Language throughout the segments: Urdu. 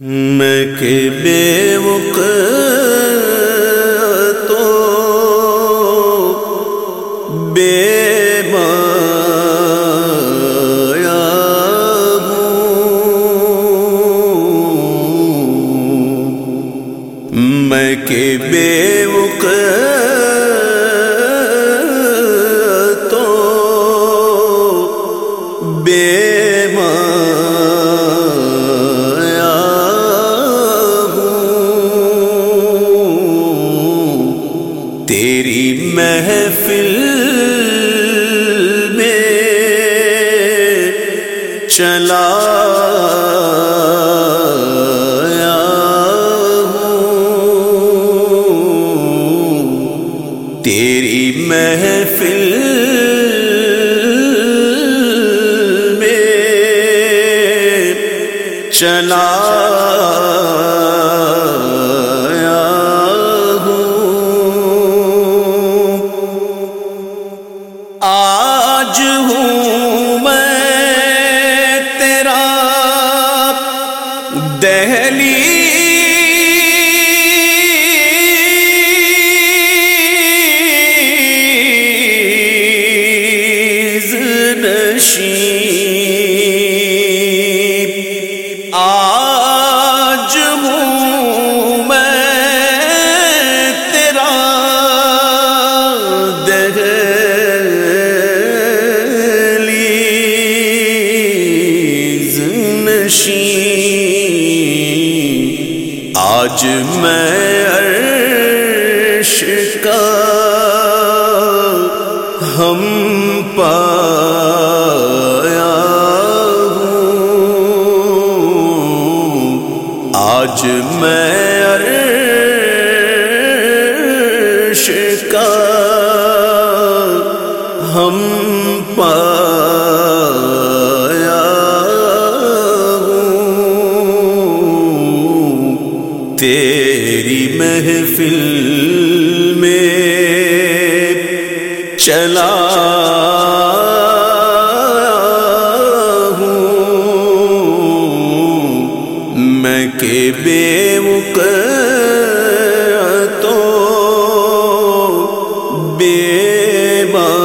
میں کہ بے وق تو بے مایا ہوں۔ میں کہ بے وق تیری محفل میں چلا تیری محفل میں چلا دہلی آج میں عرش کا ہم پایا ہوں۔ آج میں چلا ہوں میں کہ بے تو بے مایا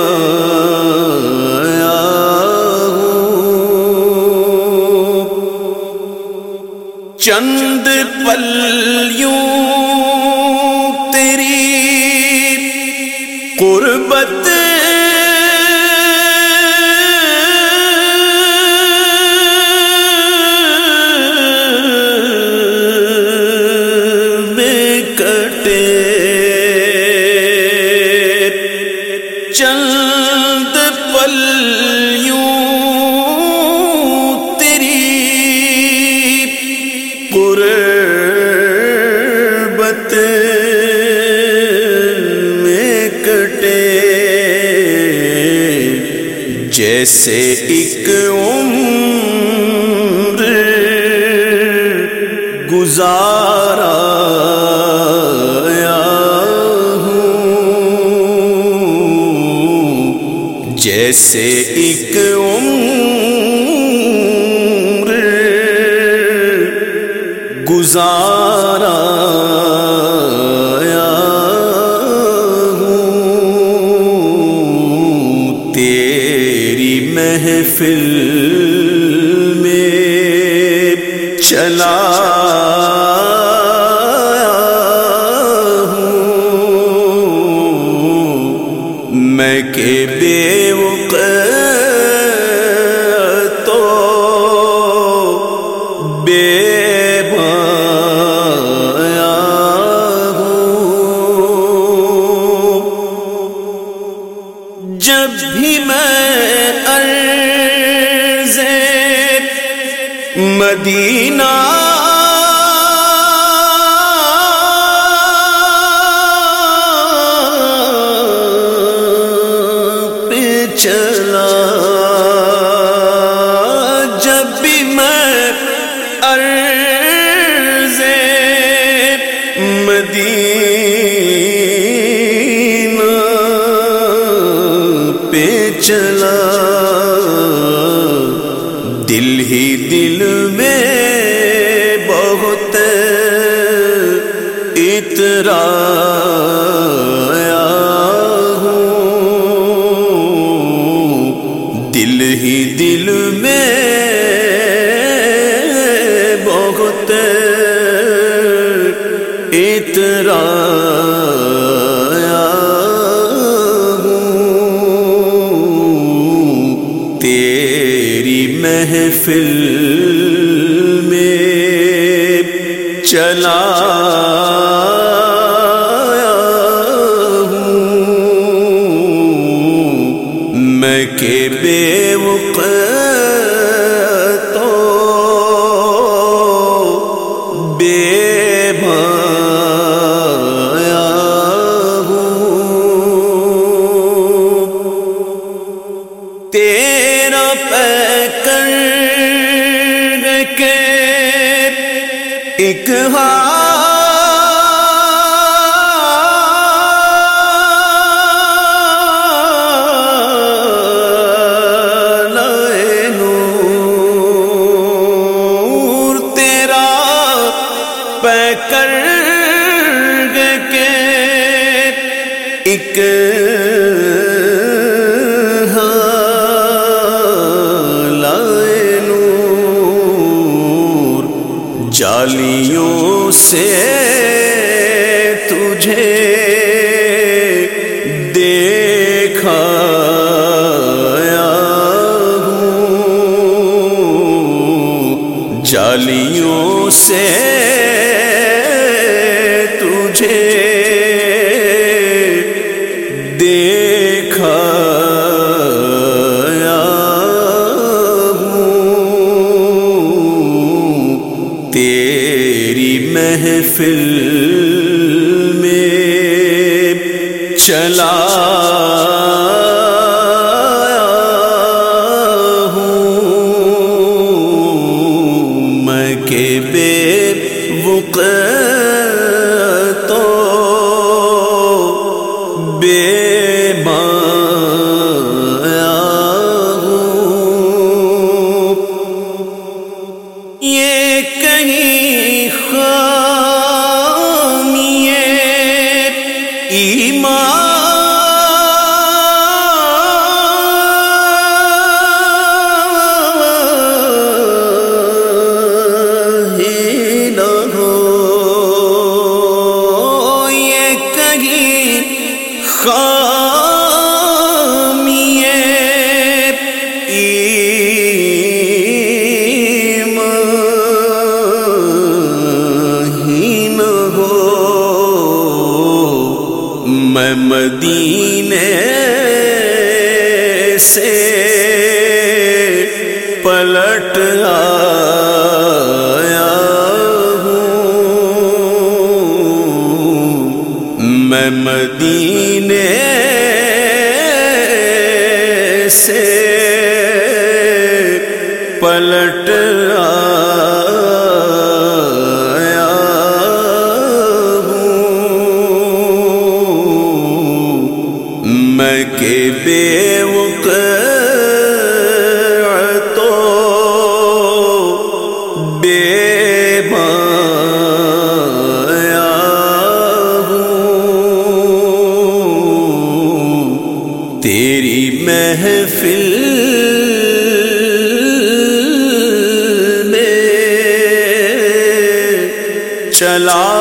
ہوں چند پلیوں جیسے ایک عمر گزارا ہوں۔ جیسے ایک عمر گزارا میں کہ بے وق تو بے مایا ہوں۔ جب بھی میں عرض مدینہ چلا۔ جب بھی میں عرض مدینہ پہ چلا۔ دل ہی دل میں بہت اترا۔ اترایا تیری محفل میں چلا ایک ہاں جالیوں سے تجھے دیکھا ہوں۔ تیری محفل میں چلا وقت خامی نہ ہو۔ مدینے سے پلٹ آ پلٹ آ چلا